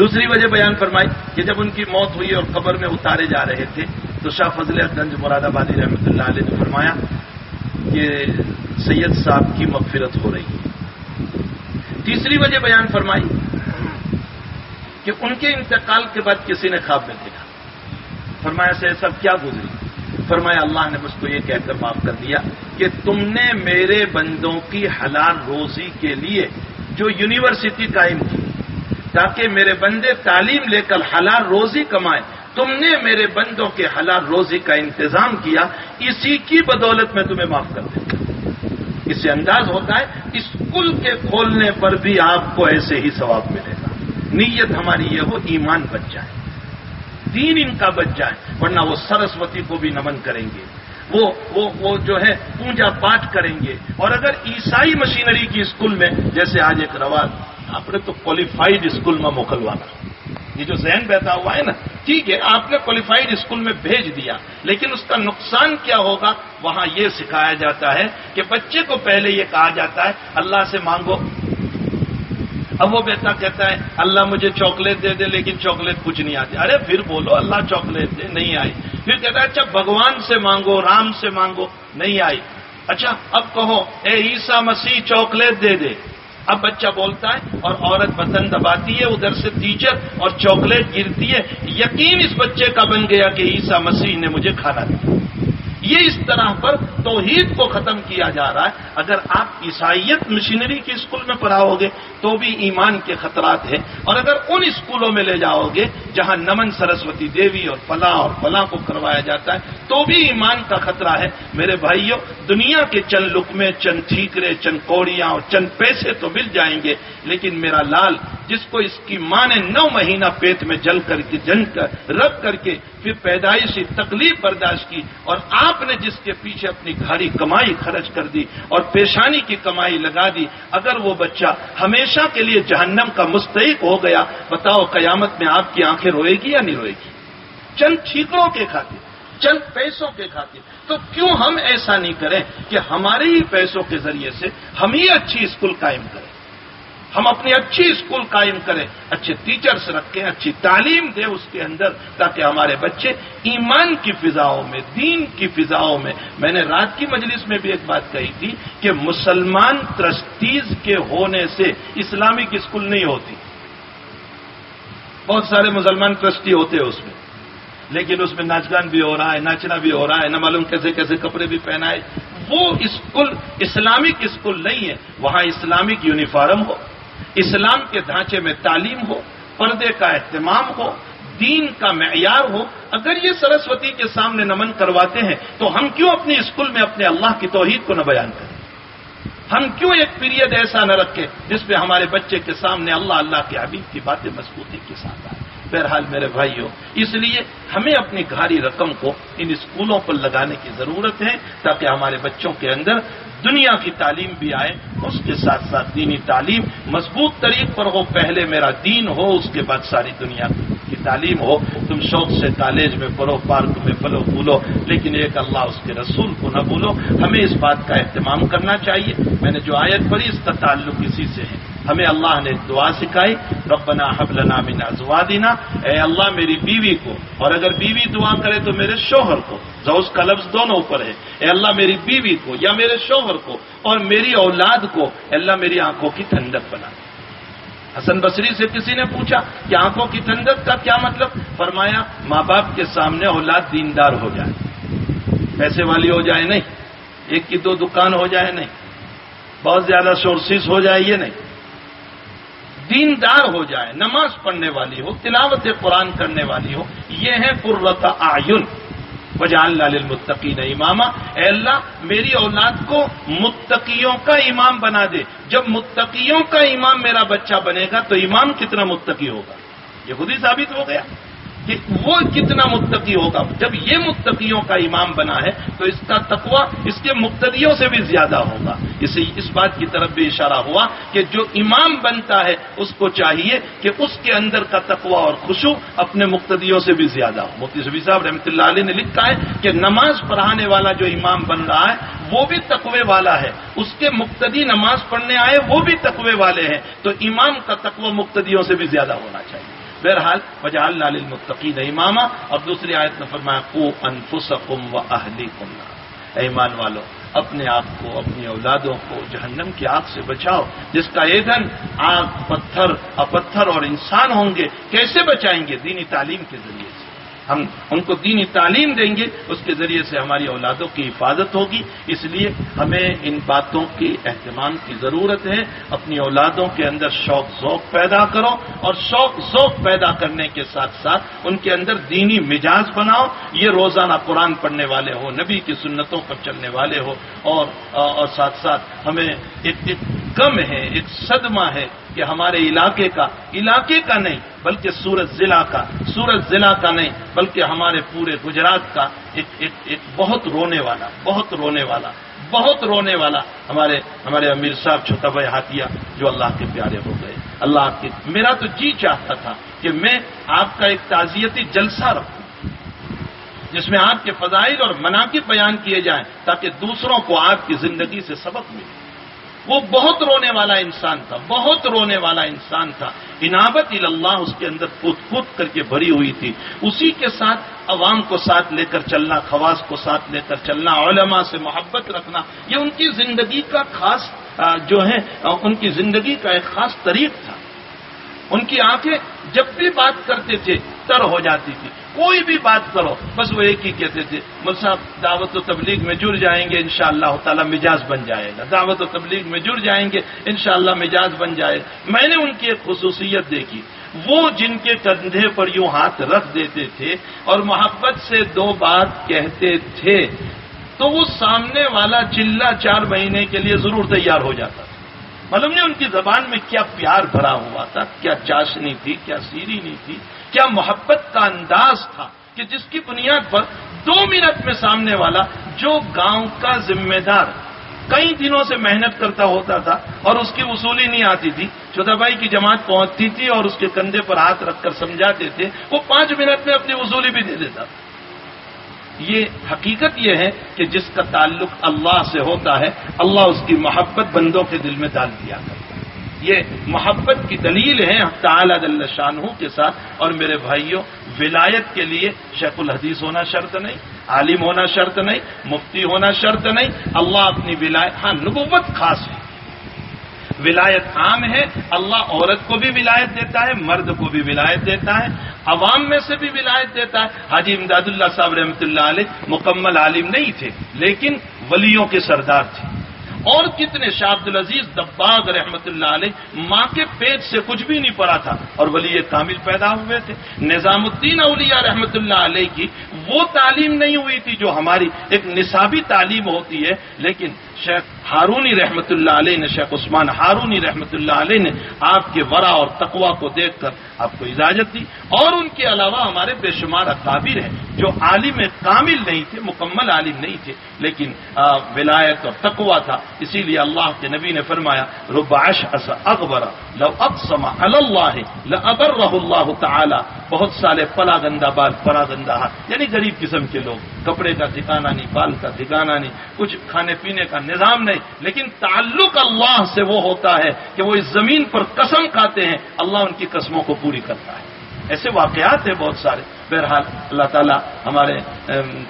دوسری وجہ بیان فرمائی کہ جب ان کی موت ہوئی اور قبر میں اتارے جا رہے تھے تو شاہ فضل گنج مراد آبادی رحمۃ اللہ علیہ نے فرمایا کہ سید صاحب کی مغفرت ہو رہی ہے۔ تیسری وجہ بیان فرمائی کہ ان کے انتقال کے بعد کسی نے خواب میں دیکھا۔ فرمایا سے سب کیا گزری؟ فرمایا اللہ نے مجھ کو یہ کہہ کر معاف کر دیا کہ تم نے میرے بندوں کی حلال روزی کے لیے جو یونیورسٹی قائم کی تاکہ میرے بندے تعلیم لے کر حلال روزی کمائیں۔ تم نے میرے بندوں کے حلال روزی کا انتظام کیا، اسی کی بدولت میں تمہیں معاف کر دوں اس سے انداز ہوتا ہے اسکول کے کھولنے پر بھی آپ کو ایسے ہی ثواب ملے گا۔ نیت ہماری یہ ہو، ایمان بچ جائے۔ دین ان کا بچ جائے، ورنہ وہ سرسوتی کو بھی نمن کریں گے۔ وہ وہ وہ جو ہے، پوجا پاٹ کریں گے۔ اور اگر عیسائی مشینری کی اسکول میں، جیسے آج ایک رواج آپ نے تو کوالیفائڈ اسکول میں موکلوانا یہ جو ذہن بہتا ہوا ہے نا، ٹھیک ہے، آپ نے کوالیفائڈ اسکول میں بھیج دیا، لیکن اس کا نقصان کیا ہوگا؟ وہاں یہ سکھایا جاتا ہے کہ بچے کو پہلے یہ کہا جاتا ہے، اللہ سے مانگو۔ اب وہ بیٹا کہتا ہے، اللہ مجھے چاکلیٹ دے دے، لیکن چاکلیٹ کچھ نہیں آتی۔ ارے، پھر بولو، اللہ چاکلیٹ دے، نہیں آئی۔ پھر کہتا ہے اچھا بھگوان سے مانگو، رام سے مانگو، نہیں آئی۔ اچھا اب کہو، اے عیسا مسیح چاکلیٹ دے دے۔ اب بچہ بولتا ہے اور عورت بطن دباتی ہے، ادھر سے ٹیچر اور چاکلیٹ گرتی ہے۔ یقین اس بچے کا بن گیا کہ عیسا مسیح نے مجھے کھانا دیا۔ یہ اس طرح پر توحید کو ختم کیا جا رہا ہے۔ اگر آپ عیسائیت مشینری کے اسکول میں پڑھاؤ گے تو بھی ایمان کے خطرات ہیں۔ اور اگر ان اسکولوں میں لے جاؤ گے جہاں نمن سرسوتی دیوی اور فلاں اور فلاں کو کروایا جاتا ہے، تو بھی ایمان کا خطرہ ہے۔ میرے بھائیوں دنیا کے چند لکمے چند ٹھیکرے، چند کوڑیاں اور چند پیسے تو مل جائیں گے، لیکن میرا لال، جس کو اس کی ماں نے نو مہینہ پیٹ میں جل کر کے جن کر، رکھ کر کے پھر پیدائشی تکلیف برداشت کی اور آپ نے جس کے پیچھے اپنی گھاری کمائی خرچ کر دی اور پیشانی کی کمائی لگا دی، اگر وہ بچہ ہمیشہ کے لیے جہنم کا مستحق ہو گیا، بتاؤ قیامت میں آپ کی آنکھیں روئے گی یا نہیں روئے گی؟ چند ٹھیکروں کے خاطر، چند پیسوں کے خاطر۔ تو کیوں ہم ایسا نہیں کریں کہ ہمارے ہی پیسوں کے ذریعے سے ہم ہی اچھی اسکول قائم کریں؟ ہم اپنی اچھی اسکول قائم کریں، اچھے ٹیچرس رکھیں، اچھی تعلیم دیں اس کے اندر، تاکہ ہمارے بچے ایمان کی فضاؤں میں، دین کی فضاؤں میں۔ میں نے رات کی مجلس میں بھی ایک بات کہی تھی کہ مسلمان ٹرسٹیز کے ہونے سے اسلامک اسکول نہیں ہوتی۔ بہت سارے مسلمان ٹرسٹی ہوتے ہیں اس میں۔ لیکن اس میں ناچ گان بھی ہو رہا ہے، ناچنا بھی ہو رہا ہے، نہ معلوم کیسے کیسے کپڑے بھی پہنائے۔ وہ اسکول اسلامک اسکول نہیں ہے۔ وہاں اسلامک یونیفارم ہو۔ اسلام کے ڈھانچے میں تعلیم ہو، پردے کا اہتمام ہو، دین کا معیار ہو، اگر یہ سرسوتی کے سامنے نمن کرواتے ہیں، تو ہم کیوں اپنے اسکول میں اپنے اللہ کی توحید کو نہ بیان کریں؟ ہم کیوں ایک پیریڈ ایسا نہ رکھیں جس پہ ہمارے بچے کے سامنے اللہ اللہ کے حبیب کی باتیں مضبوطی کے ساتھ آئے بہرحال میرے بھائیوں، اس لیے ہمیں اپنی گھاری رقم کو ان اسکولوں پر لگانے کی ضرورت ہے تاکہ ہمارے بچوں کے اندر دنیا کی تعلیم بھی آئے، اس کے ساتھ ساتھ دینی تعلیم مضبوط طریق پر ہو، پہلے میرا دین ہو، اس کے بعد ساری دنیا کی تعلیم ہو۔ تم شوق سے کالج میں پڑھو، پارک میں پلو بھولو لیکن ایک اللہ اس کے رسول کو نہ بھولو۔ ہمیں اس بات کا اہتمام کرنا چاہیے۔ میں نے جو آیت پڑھی، اس کا تعلق اسی سے ہے۔ ہمیں اللہ نے دعا سکھائی، ربنا حبلنا من ازوادنا اے اللہ، میری بیوی کو۔ اور اگر بیوی دعا کرے تو میرے شوہر کو۔ زوز کا لفظ دونوں اوپر ہے۔ اے اللہ، میری بیوی کو یا میرے شوہر کو اور میری اولاد کو۔ اے اللہ، میری آنکھوں کی ٹھنڈک بنا۔ حسن بصری سے کسی نے پوچھا کہ آنکھوں کی ٹھنڈک کا کیا مطلب؟ فرمایا، ماں باپ کے سامنے اولاد دیندار ہو جائے۔ پیسے والی ہو جائے نہیں۔ ایک کی دو دکان ہو جائے نہیں۔ بہت زیادہ سورسز ہو جائے یہ نہیں۔ دیندار ہو جائے، نماز پڑھنے والی ہو، تلاوت قرآن کرنے والی ہو، یہ ہے قرت آئن بجان لال المتقین امامہ اے اللہ، میری اولاد کو متقیوں کا امام بنا دے۔ جب متقیوں کا امام میرا بچہ بنے گا تو امام کتنا متقی ہوگا؟ یہ خود ہی ثابت ہو گیا۔ کہ وہ کتنا متقی ہوگا۔ جب یہ متقیوں کا امام بنا ہے، تو اس کا تقوی اس کے مقتدیوں سے بھی زیادہ ہوگا۔ اسی اس بات کی طرف بھی اشارہ ہوا کہ جو امام بنتا ہے، اس کو چاہیے کہ اس کے اندر کا تقوی اور خوشو اپنے مقتدیوں سے بھی زیادہ ہو۔ مفتی سبی صاحب رحمۃ اللہ علیہ نے لکھا ہے کہ نماز پڑھانے والا جو امام بن رہا ہے، وہ بھی تقوی والا ہے۔ اس کے مقتدی نماز پڑھنے آئے، وہ بھی تقوی والے ہیں۔ تو امام کا تقوی مقتدیوں سے بھی زیادہ ہونا چاہیے۔ بہرحال وجہ اللہ المتقین امامہ اور دوسری آیت میں فرمایا کو انفسکم و اہلی ایمان والو، اپنے آپ کو، اپنی اولادوں کو جہنم کی آگ سے بچاؤ، جس کا ایندھن آگ، پتھر، اپتھر اور انسان ہوں گے، کیسے بچائیں گے؟ دینی تعلیم کے ذریعے سے۔ ہم ان کو دینی تعلیم دیں گے، اس کے ذریعے سے ہماری اولادوں کی حفاظت ہوگی۔ اس لیے ہمیں ان باتوں کی اہتمام کی ضرورت ہے۔ اپنی اولادوں کے اندر شوق ذوق پیدا کرو اور شوق ذوق پیدا کرنے کے ساتھ ساتھ ان کے اندر دینی مزاج بناؤ۔ یہ روزانہ قرآن پڑھنے والے ہو، نبی کی سنتوں پر چلنے والے ہو۔ اور اور ساتھ ساتھ ہمیں ایک ایک کم ہے، ایک صدمہ ہے کہ ہمارے علاقے کا علاقے کا نہیں بلکہ سورت ضلع کا سورت ضلع کا نہیں، بلکہ ہمارے پورے گجرات کا ایک ایک ایک بہت رونے والا، بہت رونے والا، بہت رونے والا ہمارے ہمارے امیر صاحب چھوٹا بھائی ہاتھیا جو اللہ کے پیارے ہو گئے۔ اللہ آپ کے، میرا تو جی چاہتا تھا کہ میں آپ کا ایک تعزیتی جلسہ رکھوں، جس میں آپ کے فضائل اور مناقب بیان کیے جائیں تاکہ دوسروں کو آپ کی زندگی سے سبق ملے۔ وہ بہت رونے والا انسان تھا، بہت رونے والا انسان تھا۔ انابت اللہ اس کے اندر پوت پوت کر کے بھری ہوئی تھی۔ اسی کے ساتھ عوام کو ساتھ لے کر چلنا، خواص کو ساتھ لے کر چلنا، علماء سے محبت رکھنا، یہ ان کی زندگی کا خاص جو ہے ان کی زندگی کا ایک خاص طریق تھا۔ ان کی آنکھیں جب بھی بات کرتے تھے، تر ہو جاتی تھی۔ کوئی بھی بات کرو، بس وہ ایک ہی کہتے تھے مل صاحب، دعوت و تبلیغ میں جڑ جائیں گے، انشاءاللہ اللہ تعالیٰ مزاج بن جائے گا۔ دعوت و تبلیغ میں جڑ جائیں گے، انشاءاللہ مزاج بن جائے۔ گا میں نے ان کی ایک خصوصیت دیکھی۔ وہ جن کے کندھے پر یوں ہاتھ رکھ دیتے تھے اور محبت سے دو بات کہتے تھے، تو وہ سامنے والا چلا چار مہینے کے لیے ضرور تیار ہو جاتا تھا۔ معلوم نہیں ان کی زبان میں کیا پیار بھرا ہوا تھا، کیا چاشنی تھی، کیا سیری نہیں تھی، کیا محبت کا انداز تھا کہ جس کی بنیاد پر دو منٹ میں سامنے والا جو گاؤں کا ذمہ دار کئی دنوں سے محنت کرتا ہوتا تھا اور اس کی وصولی نہیں آتی تھی، چوتھا بھائی کی جماعت پہنچتی تھی اور اس کے کندھے پر ہاتھ رکھ کر سمجھاتے تھے، وہ پانچ منٹ میں اپنی وصولی بھی دے دیتا تھا۔ یہ حقیقت یہ ہے کہ جس کا تعلق اللہ سے ہوتا ہے، اللہ اس کی محبت بندوں کے دل میں ڈال دیا۔ کرتا یہ محبت کی دلیل ہے تعالی دل شاہ کے ساتھ۔ اور میرے بھائیوں، ولایت کے لیے شیخ الحدیث ہونا شرط نہیں، عالم ہونا شرط نہیں، مفتی ہونا شرط نہیں۔ اللہ اپنی ولایت ہاں نبوت خاص ہے۔ ولایت عام ہے، اللہ عورت کو بھی ولایت دیتا ہے، مرد کو بھی ولایت دیتا ہے، عوام میں سے بھی ولایت دیتا ہے۔ حاجی امداد اللہ صاحب رحمۃ اللہ علیہ مکمل عالم نہیں تھے، لیکن ولیوں کے سردار تھے۔ اور کتنے شاہ عبد العزیز دباغ رحمت اللہ علیہ ماں کے پیٹ سے کچھ بھی نہیں پڑا تھا، اور ولی کامل پیدا ہوئے تھے۔ نظام الدین اولیاء رحمت اللہ علیہ کی وہ تعلیم نہیں ہوئی تھی جو ہماری ایک نصابی تعلیم ہوتی ہے، لیکن شیخ ہارونی رحمت اللہ علیہ نے، شیخ عثمان ہارونی رحمت اللہ علیہ نے آپ کے ورا اور تقوا کو دیکھ کر آپ کو اجازت دی۔ اور ان کے علاوہ ہمارے بے شمار اکابر ہیں جو عالم کامل نہیں تھے، مکمل عالم نہیں تھے، لیکن ولایت اور تقوا تھا۔ اسی لیے اللہ کے نبی نے فرمایا رباش اکبر لو اقسما اللہ ابر رہ اللہ تعالی بہت سارے پلا گندا بال پلا گندا ہاتھ یعنی غریب قسم کے لوگ، کپڑے کا ٹھکانا نہیں، بال کا ٹھکانا نہیں، کچھ کھانے پینے کا نہیں نظام نہیں، لیکن تعلق اللہ سے وہ ہوتا ہے کہ وہ اس زمین پر قسم کھاتے ہیں، اللہ ان کی قسموں کو پوری کرتا ہے۔ ایسے واقعات ہیں بہت سارے۔ بہرحال اللہ تعالیٰ ہمارے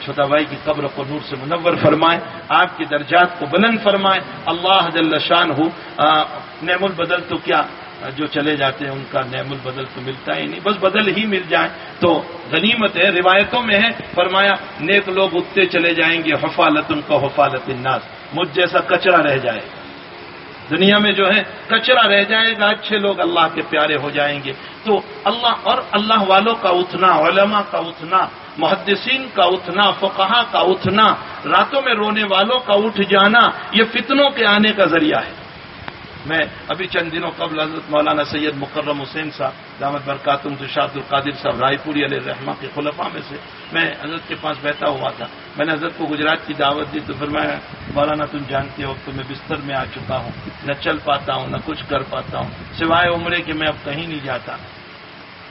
چھوٹا بھائی کی قبر کو نور سے منور فرمائے، آپ کی درجات کو بلند فرمائے۔ اللہ جل شان ہو نعم البدل تو کیا جو چلے جاتے ہیں ان کا نعم البدل تو ملتا ہی نہیں، بس بدل ہی مل جائے۔ تو غنیمت ہے، روایتوں میں ہے، فرمایا، نیک لوگ اٹھتے چلے جائیں گے حفالت ان کا حفالت الناس۔ مجھ جیسا کچرا رہ جائے۔ دنیا میں جو ہے کچرا رہ جائے گا، اچھے لوگ اللہ کے پیارے ہو جائیں گے۔ تو اللہ اور اللہ والوں کا اٹھنا، علماء کا اٹھنا، محدثین کا اٹھنا، فقہا کا اٹھنا، راتوں میں رونے والوں کا اٹھ جانا، یہ فتنوں کے آنے کا ذریعہ ہے۔ میں ابھی چند دنوں قبل حضرت مولانا سید مکرم حسین صاحب، دامت برکاتم شاد القادر صاحب، رائے پوری علیہ رحمٰ کے خلفا میں سے، میں حضرت کے پاس بیٹھا ہوا تھا۔ میں نے حضرت کو گجرات کی دعوت دی تو پھر میں مولانا تم جانتے ہو تو میں بستر میں آ چکا ہوں، نہ چل پاتا ہوں، نہ کچھ کر پاتا ہوں، سوائے عمرے کہ میں اب کہیں نہیں جاتا۔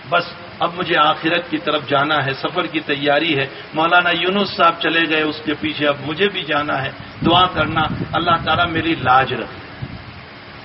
بس اب مجھے آخرت کی طرف جانا ہے، سفر کی تیاری ہے۔ مولانا یونس صاحب چلے گئے، اس کے پیچھے اب مجھے بھی جانا ہے۔ دعا کرنا، اللہ تعالیٰ میری لاج رکھے۔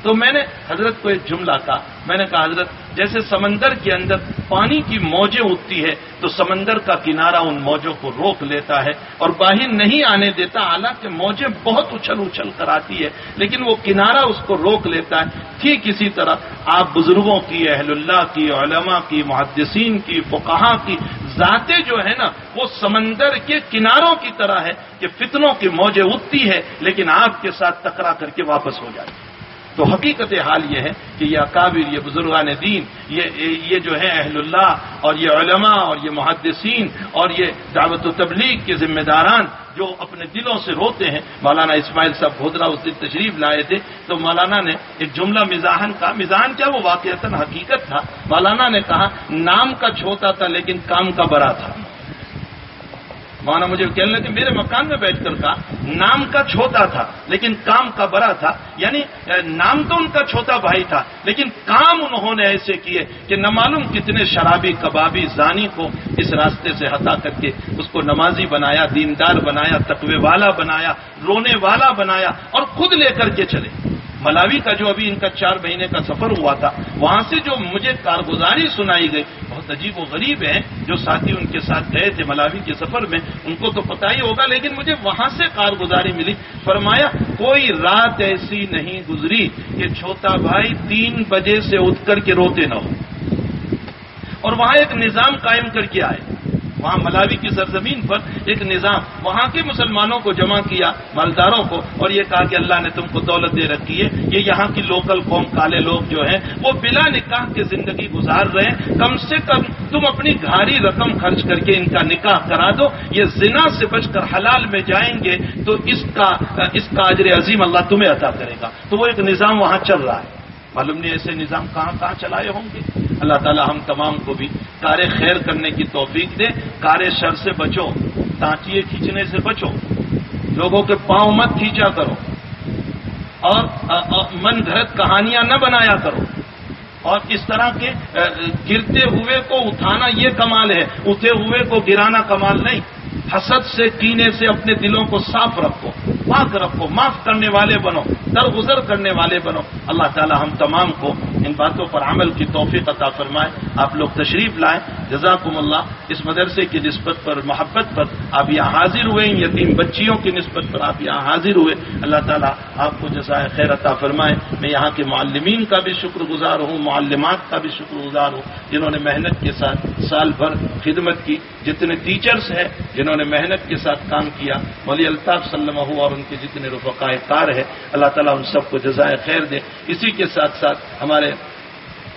تو میں نے حضرت کو ایک جملہ کہا۔ میں نے کہا، حضرت، جیسے سمندر کے اندر پانی کی موجیں اٹھتی ہے تو سمندر کا کنارہ ان موجوں کو روک لیتا ہے اور باہر نہیں آنے دیتا، حالانکہ موجیں بہت اچھل اچھل کر آتی ہے لیکن وہ کنارہ اس کو روک لیتا ہے۔ ٹھیک اسی طرح آپ بزرگوں کی، اہل اللہ کی، علماء کی، محدثین کی، فقہا کی ذاتیں جو ہے نا، وہ سمندر کے کناروں کی طرح ہے کہ فتنوں کی موجیں اٹھتی ہے لیکن آپ کے ساتھ ٹکرا کر کے واپس ہو جاتی ہے تو حقیقت حال یہ ہے کہ یہ اکابر یہ بزرگان دین، یہ یہ جو ہے اہل اللہ اور یہ علماء اور یہ محدثین اور یہ دعوت و تبلیغ کے ذمہ داران جو اپنے دلوں سے روتے ہیں۔ مولانا اسماعیل صاحب بھودرا اس دن تشریف لائے تھے۔ تو مولانا نے ایک جملہ مزاحن کا مزاحن کیا وہ واقعات حقیقت تھا؟ مولانا نے کہا، نام کا چھوٹا تھا لیکن کام کا بڑا تھا۔ مولانا مجھے کہنے لگے، میرے مکان میں بیٹھ کر کہا نام کا چھوٹا تھا، لیکن کام کا بڑا تھا یعنی نام تو ان کا چھوٹا بھائی تھا، لیکن کام انہوں نے ایسے کیے کہ نہ معلوم کتنے شرابی کبابی زانی کو اس راستے سے ہٹا کر کے اس کو نمازی بنایا، دیندار بنایا، تقوی والا بنایا، رونے والا بنایا، اور خود لے کر کے چلے۔ ملاوی کا جو ابھی ان کا چار مہینے کا سفر ہوا تھا، وہاں سے جو مجھے کارگزاری سنائی گئی بہت عجیب و غریب ہیں جو ساتھی ان کے ساتھ گئے تھے ملاوی کے سفر میں، ان کو تو پتا ہی ہوگا، لیکن مجھے وہاں سے کارگزاری ملی۔ فرمایا، کوئی رات ایسی نہیں گزری کہ چھوٹا بھائی تین بجے سے اٹھ کر کے روتے نہ ہو۔ اور وہاں ایک نظام قائم کر کے آئے۔ وہاں ملاوی کی سرزمین پر ایک نظام، وہاں کے مسلمانوں کو جمع کیا، مالداروں کو، اور یہ کہا کہ اللہ نے تم کو دولت دے رکھی ہے۔ یہ یہاں کی لوکل قوم، کالے لوگ جو ہیں، وہ بلا نکاح کی زندگی گزار رہے ہیں۔ کم سے کم تم اپنی گھاری رقم خرچ کر کے ان کا نکاح کرا دو۔ یہ زنا سے بچ کر حلال میں جائیں گے تو اس کا اس کا اجر عظیم اللہ تمہیں عطا کرے گا۔ تو وہ ایک نظام وہاں چل رہا ہے۔ معلوم نہیں ایسے نظام کہاں کہاں چلائے ہوں گے۔ اللہ تعالی ہم تمام کو بھی کار خیر کرنے کی توفیق دے کار شر سے بچو تانچیے کھینچنے سے بچو، لوگوں کے پاؤں مت کھینچا کرو، اور من گھرت کہانیاں نہ بنایا کرو۔ اور اس طرح کے گرتے ہوئے کو اٹھانا یہ کمال ہے، اٹھے ہوئے کو گرانا کمال نہیں۔ حسد سے، کینے سے اپنے دلوں کو صاف رکھو۔ پاک رکھو، معاف کرنے والے بنو، درگزر کرنے والے بنو۔ اللہ تعالی ہم تمام کو ان باتوں پر عمل کی توفیق عطا فرمائے۔ آپ لوگ تشریف لائیں۔ جزاکم اللہ۔ اس مدرسے کی نسبت پر، محبت پر آپ یہاں حاضر ہوئے۔ یتیم بچیوں کی نسبت پر آپ یہاں حاضر ہوئے۔ اللہ تعالیٰ آپ کو جزائے خیر عطا فرمائے۔ میں یہاں کے معلمین کا بھی شکر گزار ہوں، معلمات کا بھی شکر گزار ہوں، جنہوں نے محنت کے ساتھ سال بھر خدمت کی۔ جتنے ٹیچرس ہیں، جنہوں نے محنت کے ساتھ کام کیا۔ ولی الطاف سلم اور ان کے جتنے رفقائے کار ہے اللہ تعالیٰ ان سب کو جزائے خیر دے۔ اسی کے ساتھ ساتھ ہمارے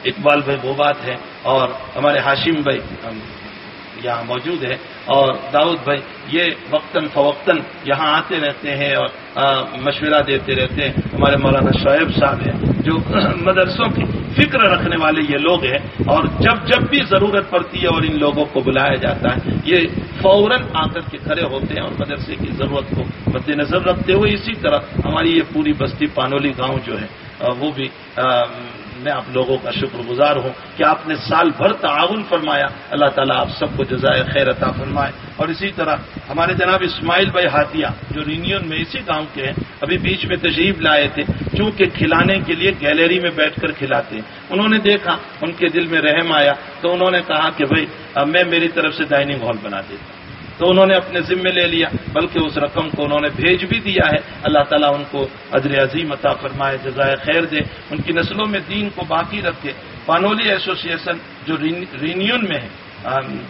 اقبال بھائی بوبات ہیں اور ہمارے ہاشم بھائی یہاں موجود ہیں اور داؤد بھائی، یہ وقتاً فوقتاً یہاں آتے رہتے ہیں اور مشورہ دیتے رہتے ہیں۔ ہمارے مولانا شعیب صاحب ہیں، جو مدرسوں کی فکر رکھنے والے یہ لوگ ہیں اور جب جب بھی ضرورت پڑتی ہے اور ان لوگوں کو بلایا جاتا ہے، یہ فوراً آ کر کے کھڑے ہوتے ہیں اور مدرسے کی ضرورت کو مد نظر رکھتے ہوئے اسی طرح ہماری یہ پوری بستی پانولی گاؤں جو ہے وہ بھی میں آپ لوگوں کا شکر گزار ہوں کہ آپ نے سال بھر تعاون فرمایا۔ اللہ تعالیٰ آپ سب کو جزائے خیر عطا فرمائے۔ اور اسی طرح ہمارے جناب اسماعیل بھائی ہاتھیا جو رینیون میں اسی گاؤں کے ہیں، ابھی بیچ میں تشریف لائے تھے، چونکہ کھلانے کے لیے گیلری میں بیٹھ کر کھلاتے ہیں۔ انہوں نے دیکھا، ان کے دل میں رحم آیا تو انہوں نے کہا کہ بھائی میں میری طرف سے ڈائننگ ہال بنا دیتا ہوں۔ تو انہوں نے اپنے ذمے لے لیا، بلکہ اس رقم کو انہوں نے بھیج بھی دیا ہے۔ اللہ تعالیٰ ان کو ادر عظیم عطا فرمائے، جزائے خیر دے۔ ان کی نسلوں میں دین کو باقی رکھے۔ پانولی ایسوسیشن جو رینیون میں ہے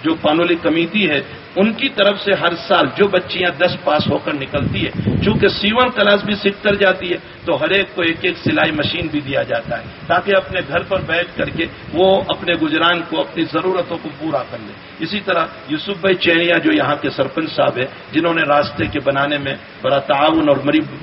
جو پانولی کمیٹی ہے، ان کی طرف سے ہر سال جو بچیاں دس پاس ہو کر نکلتی ہے، چونکہ سیون کلاس بھی سیکھ کر جاتی ہے، تو ہر ایک کو ایک ایک سلائی مشین بھی دیا جاتا ہے، تاکہ اپنے گھر پر بیٹھ کر کے وہ اپنے گجران کو، اپنی ضرورتوں کو پورا کر لے۔ اسی طرح یوسف بھائی چینیا جو یہاں کے سرپنچ صاحب ہے جنہوں نے راستے کے بنانے میں بڑا تعاون اور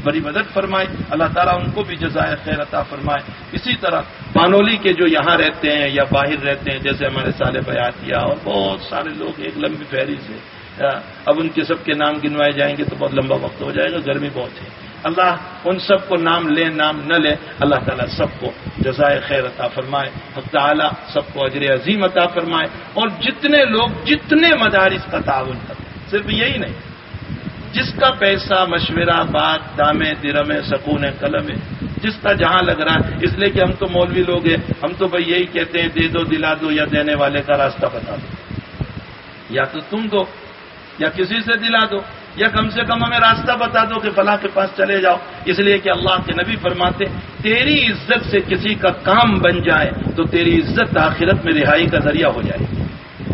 بڑی مدد فرمائی، اللہ تعالیٰ ان کو بھی جزائے خیر عطا فرمائے۔ اسی طرح پانولی کے جو یہاں رہتے ہیں یا باہر رہتے ہیں، جیسے ہمارے سال بیاتیا اور بہت سارے لوگ ایک لمبی فہری سے ہاں، اب ان کے سب کے نام گنوائے جائیں گے تو بہت لمبا وقت ہو جائے گا، گرمی بہت ہے۔ اللہ ان سب کو نام لے، نام نہ لے، اللہ تعالیٰ سب کو جزائے خیر عطا فرمائے، حق تعالیٰ سب کو اجر عظیم عطا فرمائے، اور جتنے لوگ، جتنے مدارس کا تعاون کریں، صرف یہی نہیں، جس کا پیسہ، مشورہ، بات، دامے، درمے، سکون قلم ہے جس کا جہاں لگ رہا ہے، اس لیے کہ ہم تو مولوی لوگ ہیں، ہم تو بھائی یہی کہتے ہیں، دے دو، دلا دو، یا دینے والے کا راستہ بتا دو۔ یا تو تم دو، یا کسی سے دلا دو، یا کم سے کم ہمیں راستہ بتا دو کہ فلاں کے پاس چلے جاؤ۔ اس لیے کہ اللہ کے نبی فرماتے تیری عزت سے کسی کا کام بن جائے تو تیری عزت آخرت میں رہائی کا ذریعہ ہو جائے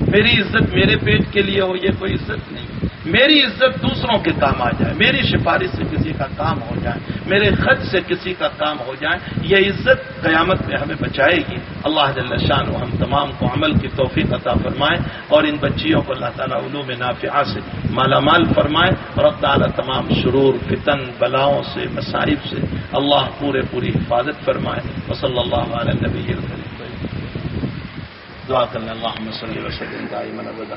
میری عزت میرے پیٹ کے لیے ہو، یہ کوئی عزت نہیں۔ میری عزت دوسروں کے کام آ جائے، میری سفارش سے کسی کا کام ہو جائے، میرے خط سے کسی کا کام ہو جائے، یہ عزت قیامت میں ہمیں بچائے گی۔ اللہ جل شان و ہم تمام کو عمل کی توفیق عطا فرمائے اور ان بچیوں کو اللہ تعالیٰ علوم نافعہ سے مالا مال فرمائے اور اب تعالیٰ تمام شرور، فتن، بلاؤں سے، مصائب سے اللہ پورے پوری حفاظت فرمائے۔ وصلی اللہ علیہ نبی دعاء اللهم صل وسلم دائما ابدا.